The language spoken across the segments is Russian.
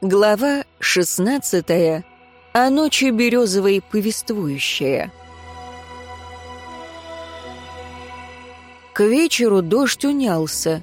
Глава шестнадцатая. О ночи березовой повествующая. К вечеру дождь унялся,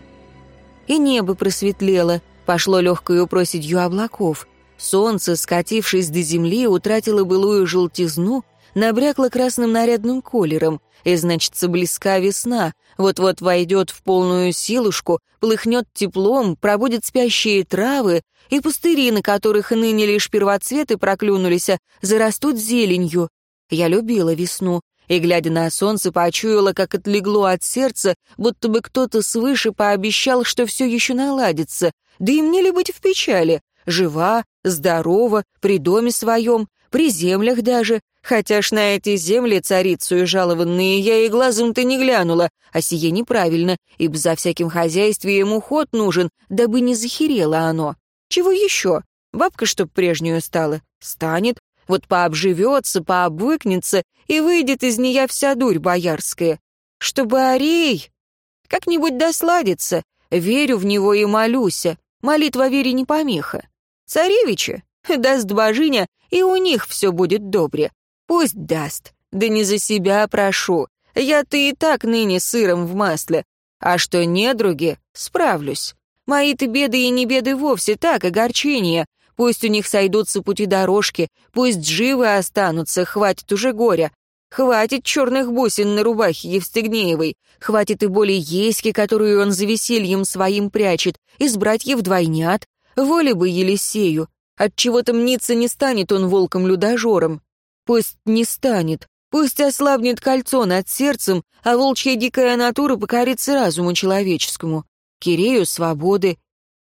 и небо просветлело, пошло легкою проседью облаков. Солнце, скатившись до земли, утратило былую желтизну, набрякло красным нарядным колером, и, значится, близка весна, вот-вот войдет в полную силушку, плыхнет теплом, пробудет спящие травы, и пустыри, на которых ныне лишь первоцветы проклюнулись, зарастут зеленью. Я любила весну, и, глядя на солнце, почуяла, как отлегло от сердца, будто бы кто-то свыше пообещал, что все еще наладится. Да и мне ли быть в печали? Жива, здорова, при доме своем, при землях даже, Хотя ж на эти земли царицу и жалованные я и глазом-то не глянула, а сие неправильно, ибо за всяким хозяйствием уход нужен, дабы не захерело оно. Чего еще? Бабка чтоб прежнюю стала? Станет. Вот пообживется, пообвыкнется, и выйдет из нее вся дурь боярская. Чтобы Арей как-нибудь досладится, верю в него и молюся. Молитва вере не помеха. Царевича даст божиня, и у них все будет добре. Пусть даст. Да не за себя прошу. Я-то и так ныне сыром в масле. А что недруги, справлюсь. Мои-то беды и не беды вовсе, так, огорчения. Пусть у них сойдутся пути дорожки, пусть живы останутся, хватит уже горя. Хватит черных бусин на рубахе Евстигнеевой, хватит и боли Еськи, которую он за весельем своим прячет, из братьев двойнят. Воли бы Елисею. Отчего-то мниться не станет он волком-людожором. Пусть не станет, пусть ослабнет кольцо над сердцем, а волчья дикая натура покорится разуму человеческому. Кирею свободы.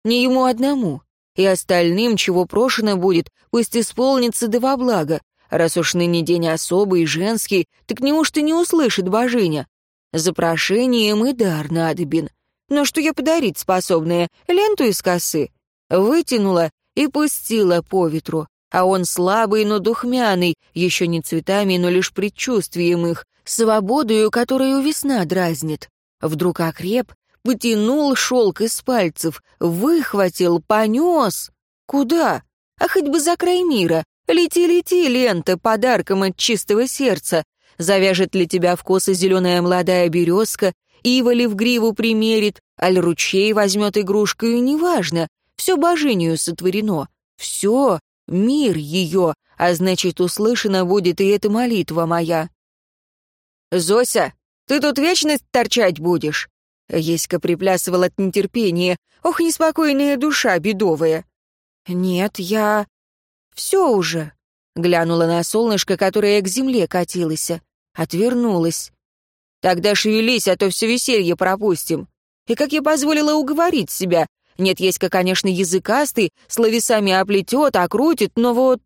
Не ему одному. И остальным, чего прошено будет, пусть исполнится да во благо. Раз уж ныне день особый, женский, так неужто не услышит божиня? За прошением и дар надобен. Но что я подарить способная? Ленту из косы. Вытянула и пустила по ветру а он слабый, но духмяный, еще не цветами, но лишь предчувствием их, свободою, которую весна дразнит. Вдруг окреп, потянул шелк из пальцев, выхватил, понес. Куда? А хоть бы за край мира. Лети, лети, лента, подарком от чистого сердца. Завяжет ли тебя в косы зеленая молодая березка, ива ли в гриву примерит, аль ручей возьмет игрушкою, неважно. Все божинию сотворено. Все мир ее, а значит, услышана будет и эта молитва моя. «Зося, ты тут вечность торчать будешь?» Еська приплясывал от нетерпения. «Ох, неспокойная душа бедовая!» «Нет, я...» «Все уже!» Глянула на солнышко, которое к земле катилось. Отвернулась. «Тогда шевелись, а то все веселье пропустим!» И как я позволила уговорить себя, нет, Еська, конечно, языкастый, словесами оплетет, окрутит, но вот...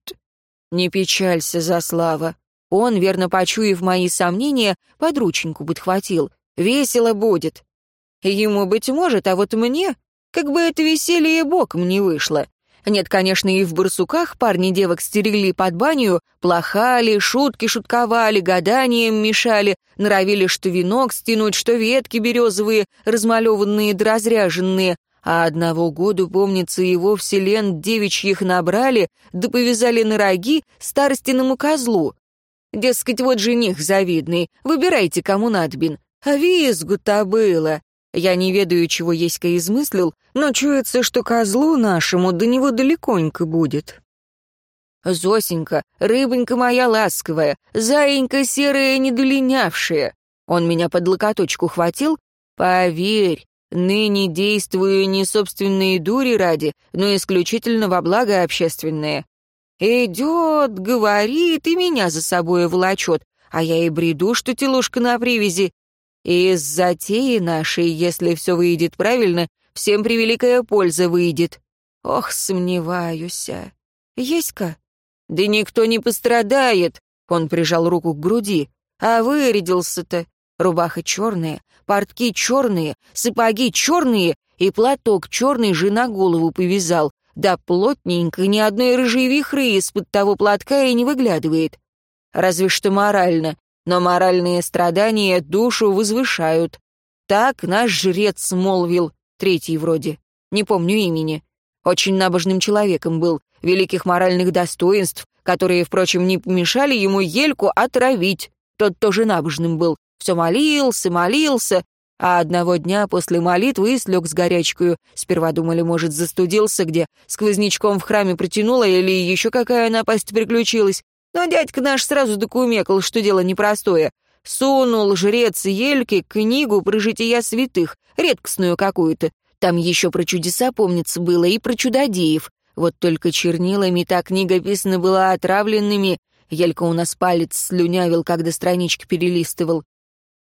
Не печалься, за слава. Он, верно почуяв мои сомнения, подрученьку подхватил. Весело будет. Ему, быть может, а вот мне, как бы это веселье боком не вышло. Нет, конечно, и в барсуках парни девок стерегли под баню, плохали, шутки шутковали, гаданием мешали, норовили что венок стянуть, что ветки березовые, размалеванные да разряженные, а одного года, помнится, его вселен девичьих набрали, да повязали на роги старостиному козлу. Дескать, вот жених завидный, выбирайте, кому надбин. А визгу-то было. Я не ведаю, чего Еська измыслил, но чуется, что козлу нашему до него далеконько будет. Зосенька, рыбонька моя ласковая, заинька серая недолинявшая. Он меня под локоточку хватил. Поверь, Ныне действую не собственные дури ради, но исключительно во благо общественное. Идет, говорит и меня за собой волочет, а я и бреду, что телушка на привязи. Из затеи нашей, если все выйдет правильно, всем превеликая польза выйдет. Ох, сомневаюсь. Есть-ка? Да никто не пострадает, он прижал руку к груди. А вырядился-то. Рубаха черная, портки черные, сапоги черные и платок черный же на голову повязал. Да плотненько, ни одной рыжей вихры из-под того платка и не выглядывает. Разве что морально, но моральные страдания душу возвышают. Так наш жрец молвил, третий вроде, не помню имени. Очень набожным человеком был, великих моральных достоинств, которые, впрочем, не помешали ему Ельку отравить. Тот тоже набожным был, все молился, молился, а одного дня после молитвы и слег с горячкою. Сперва думали, может, застудился где, сквознячком в храме протянула или еще какая напасть приключилась. Но дядька наш сразу докумекал, что дело непростое. Сунул жрец Ельке книгу про жития святых, редкостную какую-то. Там еще про чудеса, помнится, было, и про чудодеев. Вот только чернилами та книга писана была отравленными. Елька у нас палец слюнявил, когда странички перелистывал.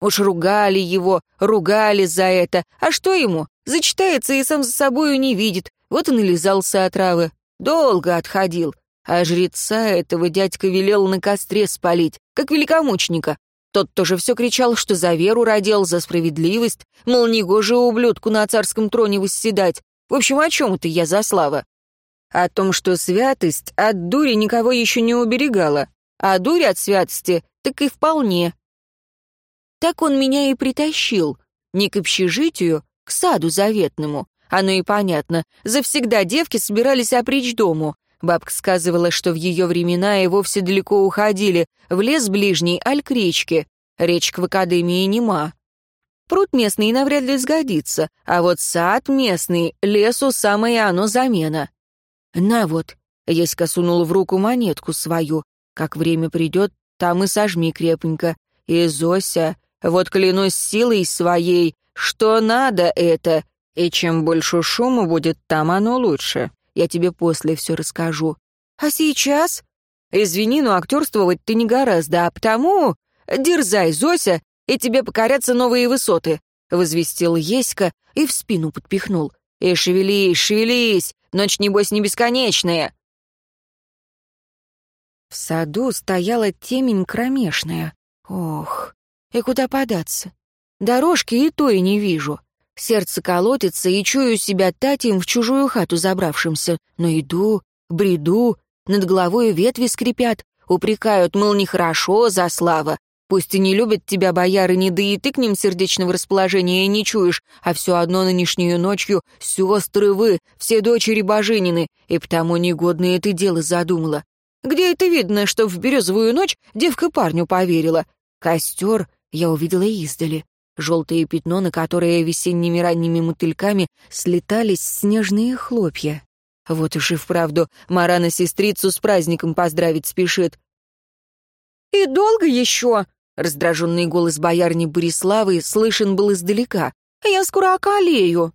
Уж ругали его, ругали за это. А что ему? Зачитается и сам за собою не видит. Вот и нализался отравы. Долго отходил. А жреца этого дядька велел на костре спалить, как великомученика. Тот тоже все кричал, что за веру родил, за справедливость, мол, негоже ублюдку на царском троне восседать. В общем, о чем это я за слава? О том, что святость от дури никого еще не уберегала, а дурь от святости так и вполне. Так он меня и притащил. Не к общежитию, к саду заветному. Оно и понятно. Завсегда девки собирались опричь дому. Бабка сказывала, что в ее времена и вовсе далеко уходили, в лес ближний, аль к речке. Речка в академии нема. Пруд местный навряд ли сгодится, а вот сад местный, лесу самое оно замена. На вот, Еська сунул в руку монетку свою. Как время придет, там и сожми крепенько. И Зося, вот клянусь силой своей, что надо это, и чем больше шума будет, там оно лучше. Я тебе после все расскажу. А сейчас? Извини, но актерствовать ты не гораздо, а потому... Дерзай, Зося, и тебе покорятся новые высоты», — возвестил Еська и в спину подпихнул. «И шевелись, шевелись, ночь, небось, не бесконечная». В саду стояла темень кромешная. Ох, и куда податься? Дорожки и то и не вижу. Сердце колотится, и чую себя Татем в чужую хату забравшимся. Но иду, бреду, над головой ветви скрипят, упрекают, мол, нехорошо, за слава. Пусть и не любят тебя боярыни, да и ты к ним сердечного расположения не чуешь, а все одно нынешнюю ночью сестры вы, все дочери божинины, и потому негодное ты дело задумала. Где это видно, что в березовую ночь девка парню поверила? Костер я увидела издали желтое пятно, на которое весенними ранними мотыльками слетались снежные хлопья. Вот уж и вправду Марана сестрицу с праздником поздравить спешит. «И долго еще?» — раздраженный голос боярни Бориславы слышен был издалека. «Я скоро околею».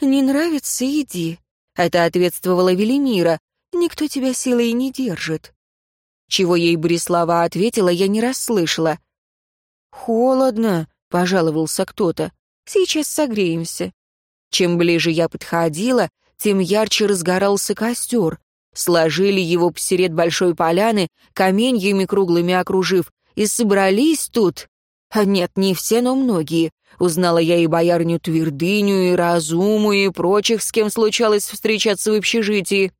«Не нравится — иди», — это ответствовала Велимира. «Никто тебя силой не держит». Чего ей Борислава ответила, я не расслышала. «Холодно», пожаловался кто-то. «Сейчас согреемся». Чем ближе я подходила, тем ярче разгорался костер. Сложили его посеред большой поляны, каменьями круглыми окружив, и собрались тут. А нет, не все, но многие. Узнала я и боярню Твердыню, и Разуму, и прочих, с кем случалось встречаться в общежитии.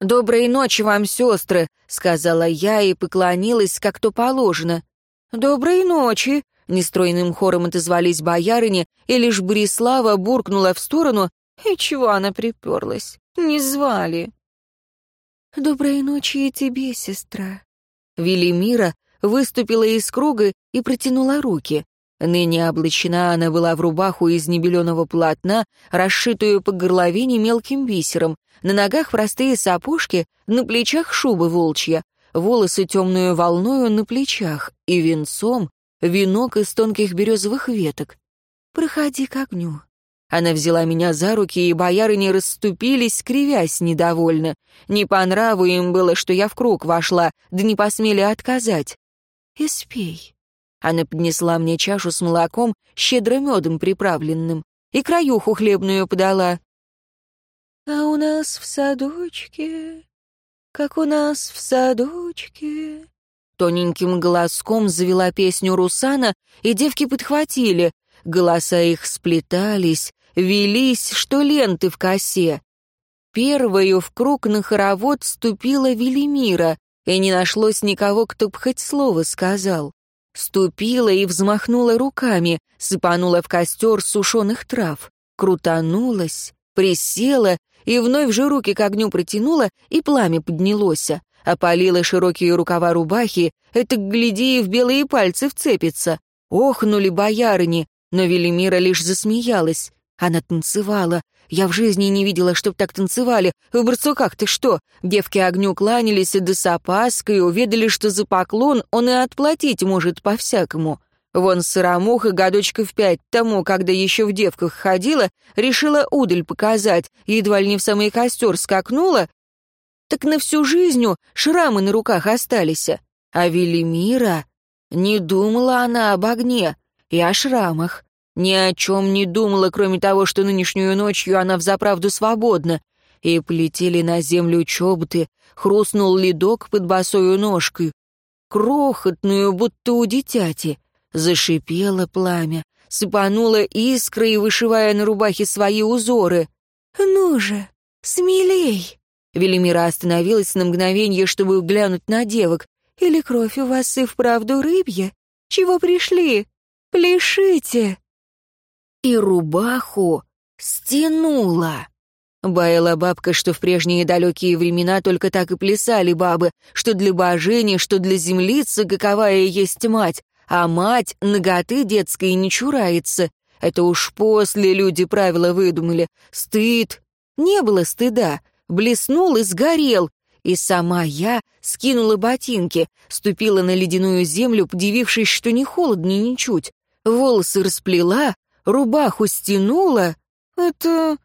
«Доброй ночи вам, сестры», — сказала я и поклонилась, как то положено. «Доброй ночи», Нестройным хором отозвались боярыни, и лишь Борислава буркнула в сторону, и чего она приперлась? Не звали. «Доброй ночи и тебе, сестра». Велимира выступила из круга и протянула руки. Ныне облачена она была в рубаху из небеленого полотна, расшитую по горловине мелким бисером, на ногах простые сапожки, на плечах шуба волчья, волосы темную волною на плечах и венцом венок из тонких березовых веток. «Проходи к огню». Она взяла меня за руки, и бояры не расступились, кривясь недовольно. Не по нраву им было, что я в круг вошла, да не посмели отказать. «И спей». Она поднесла мне чашу с молоком, щедро медом приправленным, и краюху хлебную подала. «А у нас в садочке, как у нас в садочке, Тоненьким голоском завела песню Русана, и девки подхватили. Голоса их сплетались, велись, что ленты в косе. Первою в круг на хоровод ступила Велимира, и не нашлось никого, кто б хоть слово сказал. Ступила и взмахнула руками, сыпанула в костер сушеных трав, крутанулась присела и вновь же руки к огню протянула, и пламя поднялось. Опалила широкие рукава рубахи, это, гляди, и в белые пальцы вцепится. Охнули боярыни, но Велимира лишь засмеялась. Она танцевала. Я в жизни не видела, чтоб так танцевали. В барцуках ты что? Девки огню кланялись и да с опаской, увидели, что за поклон он и отплатить может по-всякому. Вон сыромуха годочков пять тому, когда еще в девках ходила, решила удаль показать, едва ли не в самый костер скакнула, так на всю жизнь шрамы на руках остались. А Велимира... Не думала она об огне и о шрамах. Ни о чем не думала, кроме того, что нынешнюю ночью она взаправду свободна. И полетели на землю чоботы, хрустнул ледок под босою ножкой. Крохотную, будто у дитяти. Зашипело пламя, сыпануло искры, вышивая на рубахе свои узоры. «Ну же, смелей!» Велимира остановилась на мгновение, чтобы глянуть на девок. «Или кровь у вас и вправду рыбья? Чего пришли? Пляшите!» И рубаху стянула. Баяла бабка, что в прежние далекие времена только так и плясали бабы, что для божени, что для землицы, каковая есть мать, а мать ноготы детской не чурается. Это уж после люди правила выдумали. Стыд. Не было стыда. Блеснул и сгорел. И сама я скинула ботинки, ступила на ледяную землю, подивившись, что не холодно ничуть. Волосы расплела, рубаху стянула. Это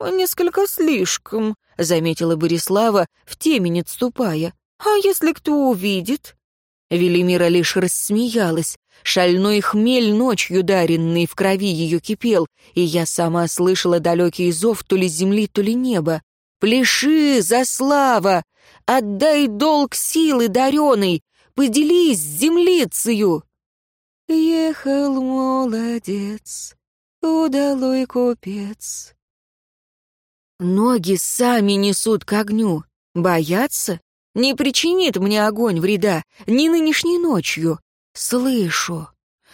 несколько слишком, заметила Борислава, в темень отступая. А если кто увидит? Велимира лишь рассмеялась. Шальной хмель ночью даренный в крови ее кипел, и я сама слышала далекий зов то ли земли, то ли неба. «Пляши, Заслава! Отдай долг силы дареной! Поделись с землицею!» Ехал молодец, удалой купец. Ноги сами несут к огню. Боятся? Не причинит мне огонь вреда, ни нынешней ночью. Слышу.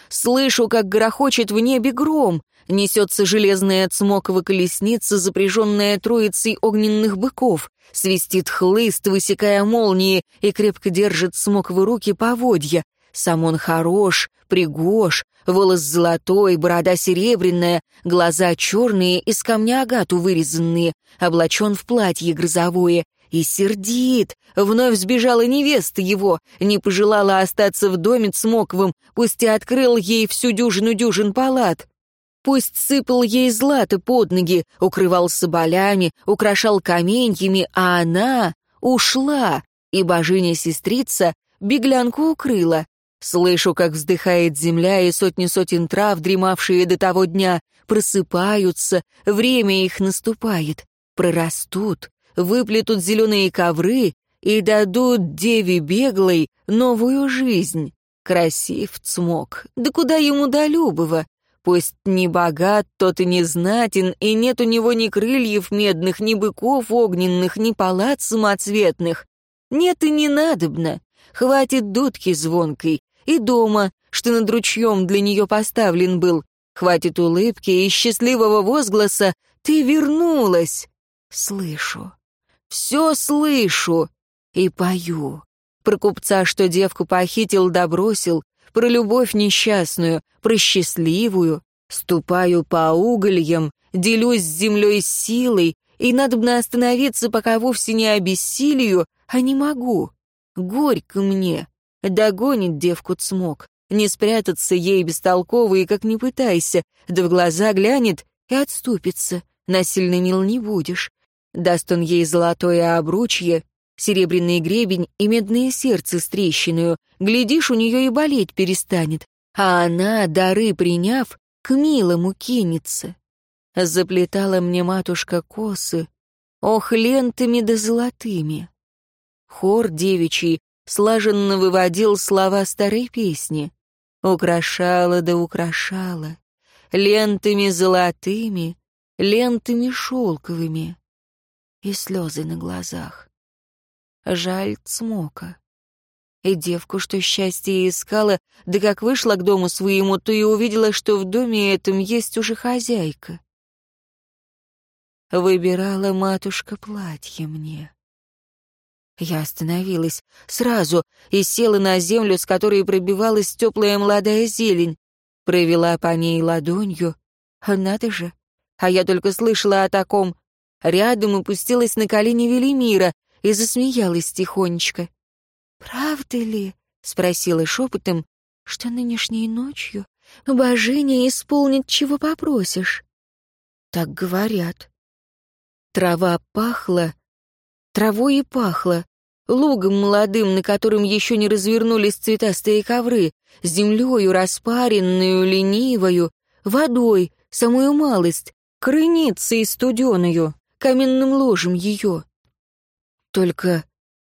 Слышу, как грохочет в небе гром. Несется железная цмокова колесница, запряженная троицей огненных быков. Свистит хлыст, высекая молнии, и крепко держит смоковы руки поводья. Сам он хорош, пригож, волос золотой, борода серебряная, глаза черные, из камня агату вырезанные, облачен в платье грозовое, и сердит. Вновь сбежала невеста его, не пожелала остаться в доме Цмоковым, пусть и открыл ей всю дюжину дюжин палат. Пусть сыпал ей злато под ноги, укрывал соболями, украшал каменьями, а она ушла, и божиня-сестрица беглянку укрыла. Слышу, как вздыхает земля, и сотни сотен трав, дремавшие до того дня, просыпаются, время их наступает, прорастут, выплетут зеленые ковры и дадут деве беглой новую жизнь. Красив цмок, да куда ему до Любова? Пусть не богат, тот и не знатен, и нет у него ни крыльев медных, ни быков огненных, ни палат самоцветных. Нет и не надобно. Хватит дудки звонкой. И дома, что над ручьем для нее поставлен был. Хватит улыбки и счастливого возгласа «Ты вернулась!» Слышу. Все слышу и пою. Про купца, что девку похитил да бросил, про любовь несчастную, про счастливую. Ступаю по угольям, делюсь с землей силой, и надо бы остановиться, пока вовсе не обессилию, а не могу. Горько мне. Догонит девку цмок. Не спрятаться ей бестолково и как не пытайся, да в глаза глянет и отступится. Насильно мил не будешь. Даст он ей золотое обручье, серебряный гребень и медное сердце с трещиною. Глядишь, у нее и болеть перестанет. А она, дары приняв, к милому кинется. Заплетала мне матушка косы, ох, лентами да золотыми. Хор девичий слаженно выводил слова старой песни. Украшала да украшала, лентами золотыми, лентами шелковыми и слезы на глазах. Жаль Цмока. И девку, что счастье искала, да как вышла к дому своему, то и увидела, что в доме этом есть уже хозяйка. выбирала матушка платье мне. Я остановилась сразу и села на землю, с которой пробивалась теплая молодая зелень, провела по ней ладонью. Надо же, а я только слышала о таком. Рядом опустилась на колени Велимира и засмеялась тихонечко. «Правда ли?» — спросила шепотом, что нынешней ночью божиня исполнит, чего попросишь. Так говорят. Трава пахла, травой и пахла, лугом молодым, на котором еще не развернулись цветастые ковры, землею распаренную, ленивою, водой, самую малость, крыницей студеною, каменным ложем ее. Только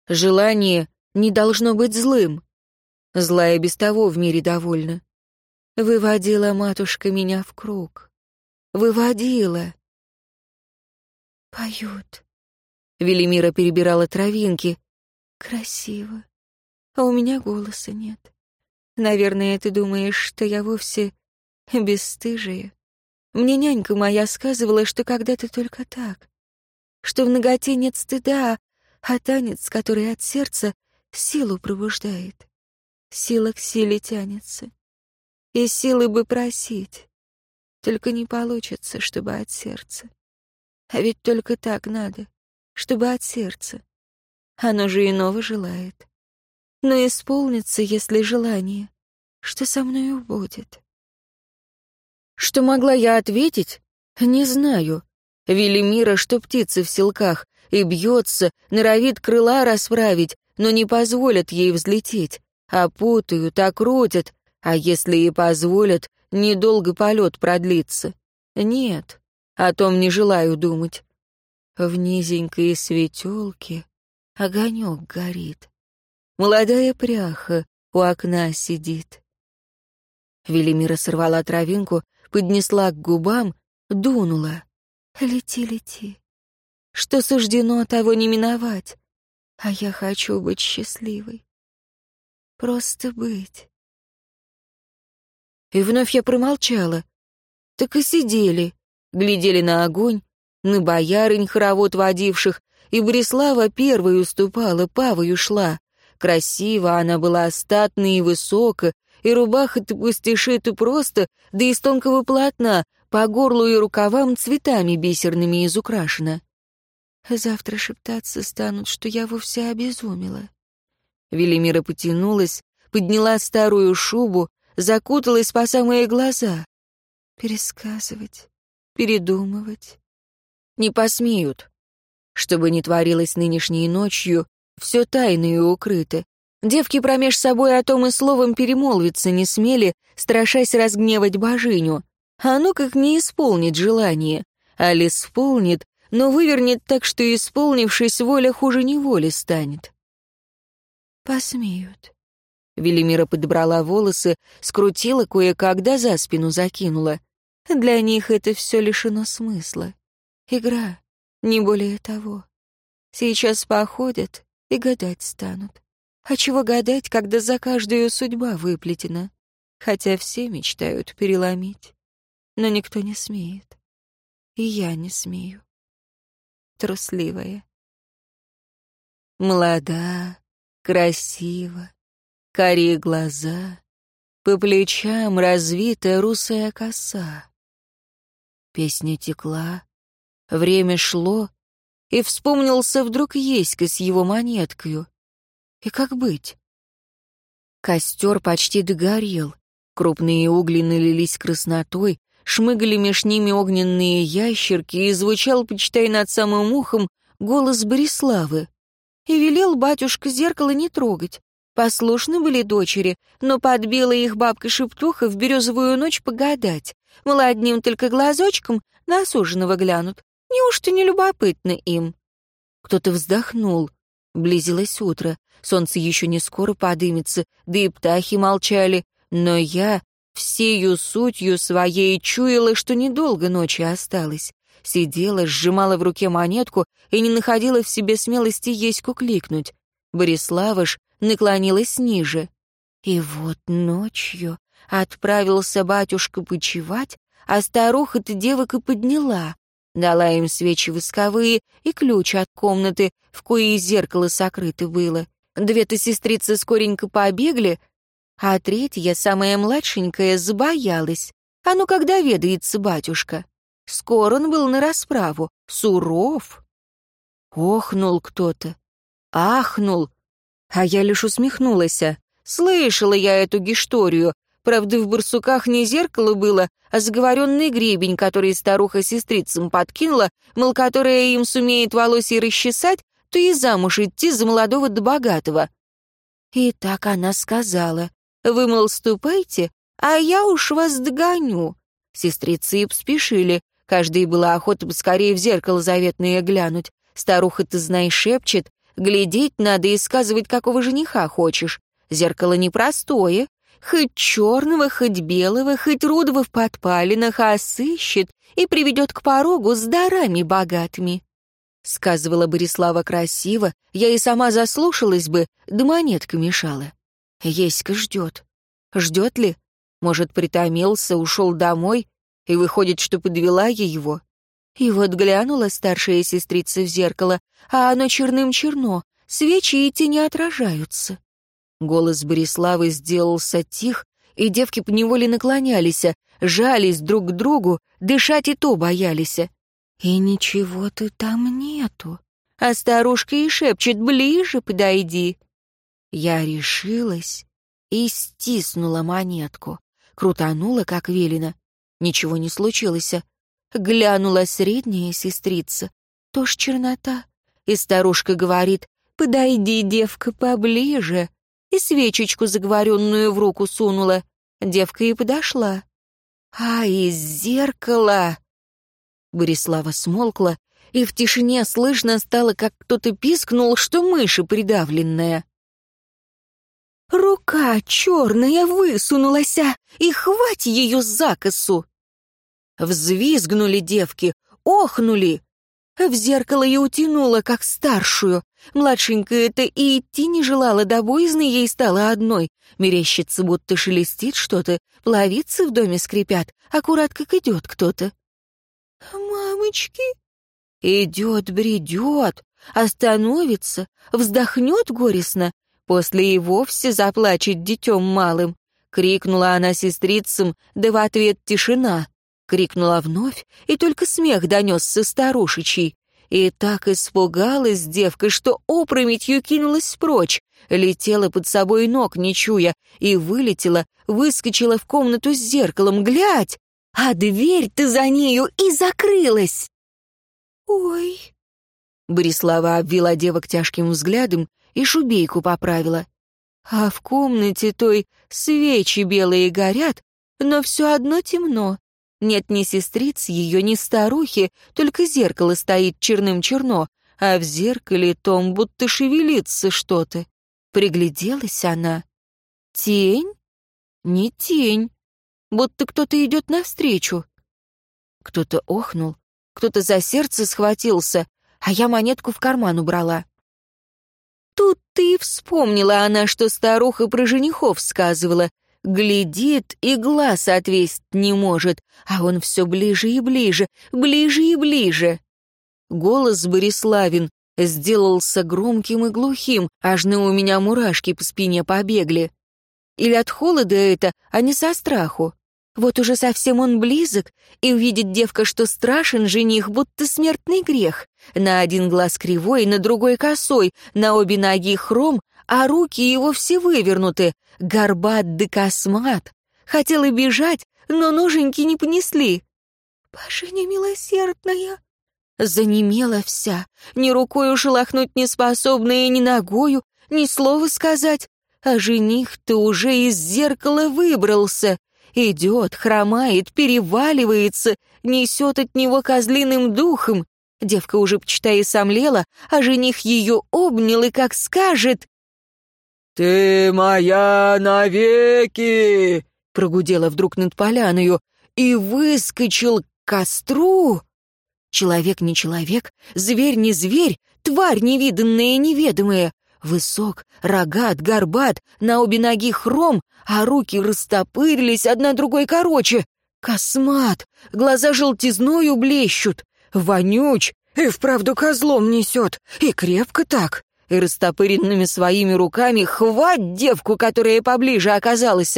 желание не должно быть злым. Злая без того в мире довольна. Выводила матушка меня в круг. Выводила. Поют. Велимира перебирала травинки. Красиво. А у меня голоса нет. Наверное, ты думаешь, что я вовсе бесстыжая. Мне нянька моя сказывала, что когда-то только так. Что в ноготе нет стыда, а танец, который от сердца, силу пробуждает. Сила к силе тянется. И силы бы просить. Только не получится, чтобы от сердца. А ведь только так надо, чтобы от сердца. Оно же иного желает. Но исполнится, если желание, что со мною будет. Что могла я ответить? Не знаю. Велимира, что птица в селках, и бьется, норовит крыла расправить, но не позволят ей взлететь опутают, окрутят, а если и позволят, недолго полет продлится. Нет, о том не желаю думать. В низенькой светелке огонек горит. Молодая пряха у окна сидит. Велимира сорвала травинку, поднесла к губам, дунула. «Лети, лети. Что суждено, того не миновать. А я хочу быть счастливой. Просто быть. И вновь я промолчала. Так и сидели, глядели на огонь, на боярынь хоровод водивших, и Борислава первой уступала, павою шла. Красиво она была, статная и высока, и рубаха-то пустиши-то просто, да из тонкого полотна, по горлу и рукавам цветами бисерными изукрашена. Завтра шептаться станут, что я вовсе обезумела. Велимира потянулась, подняла старую шубу, закуталась по самые глаза. Пересказывать, передумывать. Не посмеют. Что бы ни творилось нынешней ночью, все тайно и укрыто. Девки промеж собой о том и словом перемолвиться не смели, страшась разгневать божиню. А ну как не исполнит желание. Али исполнит, но вывернет так, что исполнившись, воля хуже неволи станет. «Посмеют». Велимира подобрала волосы, скрутила кое-когда за спину закинула. Для них это все лишено смысла. Игра, не более того. Сейчас походят и гадать станут. А чего гадать, когда за каждую судьба выплетена? Хотя все мечтают переломить. Но никто не смеет. И я не смею. Трусливая. Молода, красиво, карие глаза, по плечам развита русая коса. Песня текла, время шло, и вспомнился вдруг Еська с его монеткою. И как быть? Костер почти догорел, крупные угли налились краснотой, шмыгали меж ними огненные ящерки, и звучал, почитай над самым ухом, голос Бориславы и велел батюшка зеркало не трогать. Послушны были дочери, но подбила их бабка-шептуха в березовую ночь погадать. Мол, одним только глазочком на осуженного глянут. Неужто не любопытно им? Кто-то вздохнул. Близилось утро. Солнце еще не скоро подымется, да и птахи молчали. Но я всею сутью своей чуяла, что недолго ночи осталось. Сидела, сжимала в руке монетку и не находила в себе смелости Еську кликнуть. Борислава ж наклонилась ниже. И вот ночью отправился батюшка почевать, а старуха-то девок и подняла. Дала им свечи восковые и ключ от комнаты, в коей зеркало сокрыто было. Две-то сестрицы скоренько побегли, а третья, самая младшенькая, забоялась. А ну когда ведается батюшка? Скоро он был на расправу, суров. Охнул кто-то, ахнул, а я лишь усмехнулась. Слышала я эту гишторию. Правда, в барсуках не зеркало было, а заговоренный гребень, который старуха сестрицам подкинула, мол, которая им сумеет волосы расчесать, то и замуж идти за молодого да богатого. И так она сказала. Вы, мол, ступайте, а я уж вас догоню. Сестрицы и спешили. Каждой была охота поскорее в зеркало заветное глянуть. Старуха, ты знаешь, шепчет. Глядеть надо и сказывать, какого жениха хочешь. Зеркало непростое. Хоть черного, хоть белого, хоть рудого в подпалинах, а сыщет и приведет к порогу с дарами богатыми. Сказывала Борислава красиво, я и сама заслушалась бы, да монетка мешала. Еська ждет. Ждет ли? Может, притомился, ушел домой, и выходит, что подвела я его. И вот глянула старшая сестрица в зеркало, а оно черным-черно, свечи эти не отражаются. Голос Бориславы сделался тих, и девки поневоле наклонялись, жались друг к другу, дышать и то боялись. И ничего-то там нету. А старушка и шепчет, ближе подойди. Я решилась и стиснула монетку, крутанула, как велено. Ничего не случилось. Глянула средняя сестрица, тоже чернота. И старушка говорит, подойди, девка, поближе. И свечечку заговоренную в руку сунула. Девка и подошла. А из зеркала... Борислава смолкла, и в тишине слышно стало, как кто-то пискнул, что мыши придавленная. Рука черная высунулась, и хвать ее за косу. Взвизгнули девки, охнули. В зеркало и утянула, как старшую. Младшенькая-то и идти не желала, до боязны ей стало одной. Мерещится, будто шелестит что-то, плавицы в доме скрипят, аккурат как идет кто-то. «Мамочки!» Идет, бредет, остановится, вздохнет горестно, после и вовсе заплачет детем малым. Крикнула она сестрицам, да в ответ тишина. Крикнула вновь, и только смех донесся старушечий. И так испугалась девка, что опрометью кинулась прочь, летела под собой ног, не чуя, и вылетела, выскочила в комнату с зеркалом. «Глядь! А дверь-то за нею и закрылась!» «Ой!» Борислава обвела девок тяжким взглядом и шубейку поправила. А в комнате той свечи белые горят, но все одно темно. Нет ни сестриц ее, ни старухи, только зеркало стоит черным-черно, а в зеркале том будто шевелится что-то. Пригляделась она. Тень? Не тень. Будто кто-то идет навстречу. Кто-то охнул, кто-то за сердце схватился, а я монетку в карман убрала. Тут ты вспомнила она, что старуха про женихов сказывала, глядит и глаз отвесть не может, а он все ближе и ближе, ближе и ближе. Голос Бориславин сделался громким и глухим, аж на у меня мурашки по спине побегли. Или от холода это, а не со страху. Вот уже совсем он близок, и увидит девка, что страшен жених, будто смертный грех. На один глаз кривой, на другой косой, на обе ноги хром, а руки его все вывернуты, горбат да космат. Хотела бежать, но ноженьки не понесли. «Боженя милосердная!» Занемела вся, ни рукою шелохнуть не способная, ни ногою, ни слова сказать. А жених-то уже из зеркала выбрался. Идет, хромает, переваливается, несет от него козлиным духом. Девка уже, почитай, и сомлела, а жених ее обнял и как скажет «Ты моя навеки!» — прогудела вдруг над поляною и выскочил к костру. Человек не человек, зверь не зверь, тварь невиданная и неведомая. Высок, рогат, горбат, на обе ноги хром, а руки растопырились, одна другой короче. Космат, глаза желтизною блещут. Вонюч, и вправду козлом несет, и крепко так. И растопыренными своими руками хвать девку, которая поближе оказалась.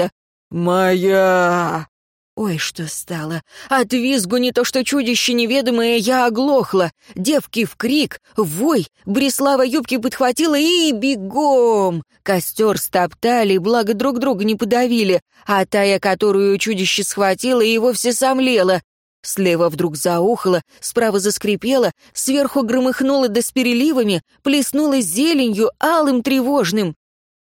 «Моя!» Ой, что стало. От визгу не то что чудище неведомое, я оглохла. Девки в крик, вой, Бреслава юбки подхватила и бегом. Костер стоптали, благо друг друга не подавили, а тая, которую чудище схватило, и вовсе сомлела. Слева вдруг заухало, справа заскрипело, сверху громыхнуло с переливами, плеснуло зеленью, алым тревожным.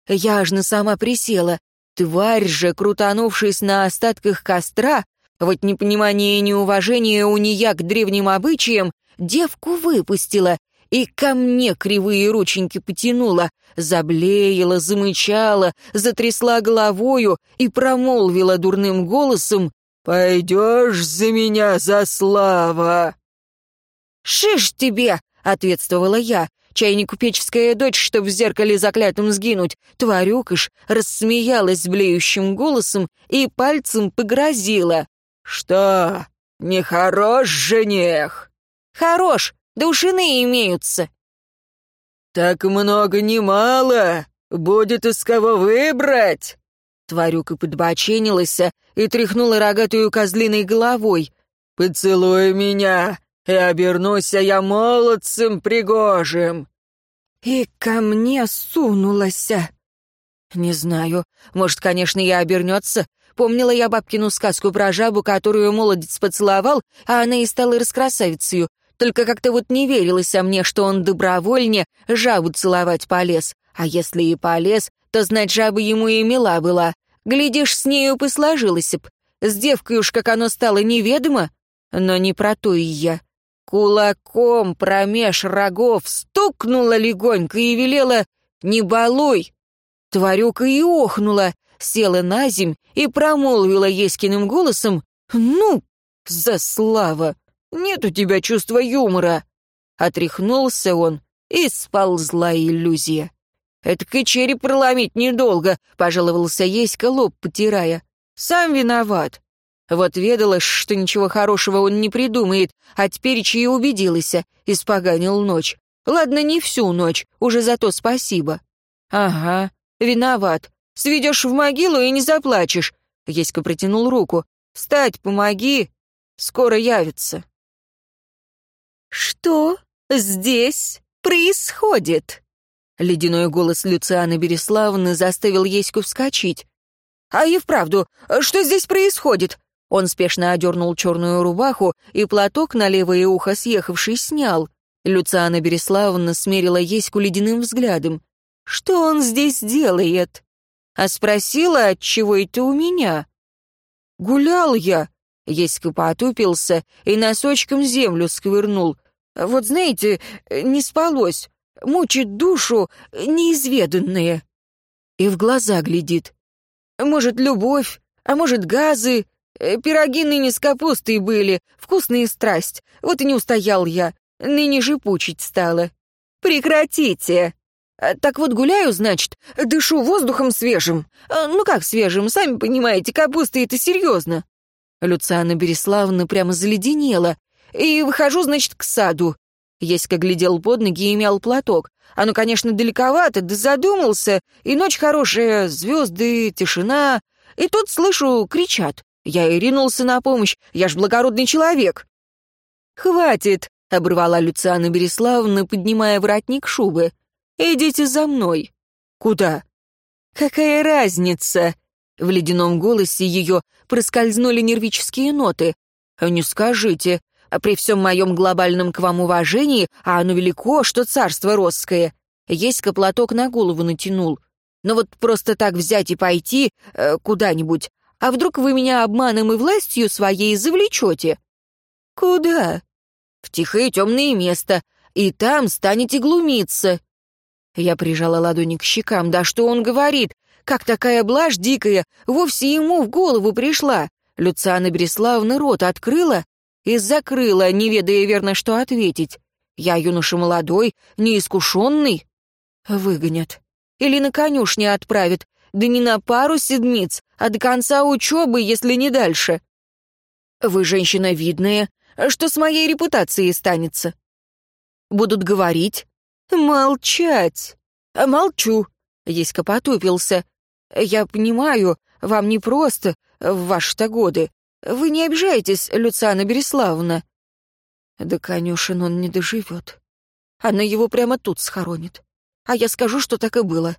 Я аж на сама присела. Тварь же, крутанувшись на остатках костра, вот непонимание и неуважение у нея к древним обычаям, девку выпустила и ко мне кривые рученьки потянула, заблеяла, замычала, затрясла головою и промолвила дурным голосом «Пойдешь за меня, за слава!» «Шиш тебе!» — ответствовала я, Чай не купеческая дочь, чтоб в зеркале заклятым сгинуть. Тварюкаш рассмеялась блеющим голосом и пальцем погрозила. «Что, нехорош жених?» «Хорош, да уж иные имеются». «Так много не мало, будет из кого выбрать». Тварюка подбоченилась и тряхнула рогатую козлиной головой. «Поцелуй меня, и обернуся я молодцем пригожим». И ко мне сунулась. Не знаю, может, конечно, я обернется. Помнила я бабкину сказку про жабу, которую молодец поцеловал, а она и стала раскрасавицею. Только как-то вот не верилось мне, что он добровольне жабу целовать полез. А если и полез, то знать жаба ему и мила была. Глядишь, с нею бы сложилось б. С девкой уж как оно стало неведомо, но не про то и я. Кулаком промеж рогов стукнула легонько и велела «Не балуй!» Тварюка и охнула, села на земь и промолвила Еськиным голосом «Ну, за слава! Нет у тебя чувства юмора!» Отряхнулся он, и сползла иллюзия. «Это череп проломить недолго», — пожаловался Еська, лоб потирая. «Сам виноват. Вот ведала, что ничего хорошего он не придумает, а теперь и убедилась, испоганил ночь. Ладно, не всю ночь, уже зато спасибо. Ага, виноват. Сведешь в могилу и не заплачешь. Еська протянул руку. Встать, помоги, скоро явится. Что здесь происходит? Ледяной голос Люцианы Береславны заставил Еську вскочить. «А и вправду, что здесь происходит?» Он спешно одернул черную рубаху и платок на левое ухо съехавший снял. Люциана Береславовна смерила Еську ледяным взглядом. «Что он здесь делает?» А спросила, отчего это у меня. «Гулял я», — Еська потупился и носочком землю сквырнул. «Вот знаете, не спалось, мучит душу неизведанное». И в глаза глядит. «Может, любовь, а может, газы, Э, пироги ныне с капустой были, вкусные страсть. Вот и не устоял я. Ныне же пучить стало. Прекратите. А, так вот гуляю, значит, дышу воздухом свежим. А, ну как свежим, сами понимаете, капуста это серьезно. Люциана Береславовна прямо заледенела. И выхожу, значит, к саду. Еська глядел под ноги и мял платок. Оно, конечно, далековато, да задумался. И ночь хорошая, звезды, тишина. И тут слышу, кричат. Я и ринулся на помощь, я ж благородный человек. «Хватит», — обрывала Люциана Береславовна, поднимая воротник шубы. «Идите за мной». «Куда?» «Какая разница?» В ледяном голосе ее проскользнули нервические ноты. «Не скажите, а при всем моем глобальном к вам уважении, а оно велико, что царство росское. Есть платок на голову натянул. Но вот просто так взять и пойти э, куда-нибудь, а вдруг вы меня обманом и властью своей завлечете? Куда? В тихое темное место, и там станете глумиться. Я прижала ладони к щекам. Да что он говорит? Как такая блажь дикая вовсе ему в голову пришла? Люциана Береславна рот открыла и закрыла, не ведая верно, что ответить. Я юноша молодой, неискушенный. Выгонят. Или на конюшне отправят, да не на пару седмиц, а до конца учебы, если не дальше. Вы женщина видная, Что с моей репутацией станется?» «Будут говорить». «Молчать». «Молчу». Еська потупился. «Я понимаю, вам непросто в ваши-то годы. Вы не обижаетесь, Люциана Береславовна?» «Да, Конюшин, он не доживет. Она его прямо тут схоронит. А я скажу, что так и было.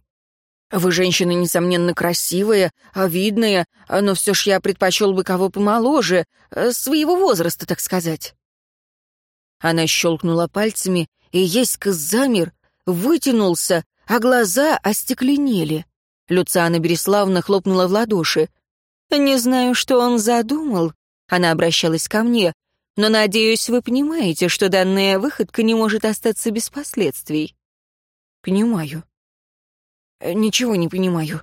Вы женщина, несомненно, красивая, видная, но все ж я предпочел бы кого помоложе, своего возраста, так сказать». Она щелкнула пальцами, и Еська замер, вытянулся, а глаза остекленели. Люциана Береславна хлопнула в ладоши. «Не знаю, что он задумал», — она обращалась ко мне, «но, надеюсь, вы понимаете, что данная выходка не может остаться без последствий». «Понимаю». «Ничего не понимаю».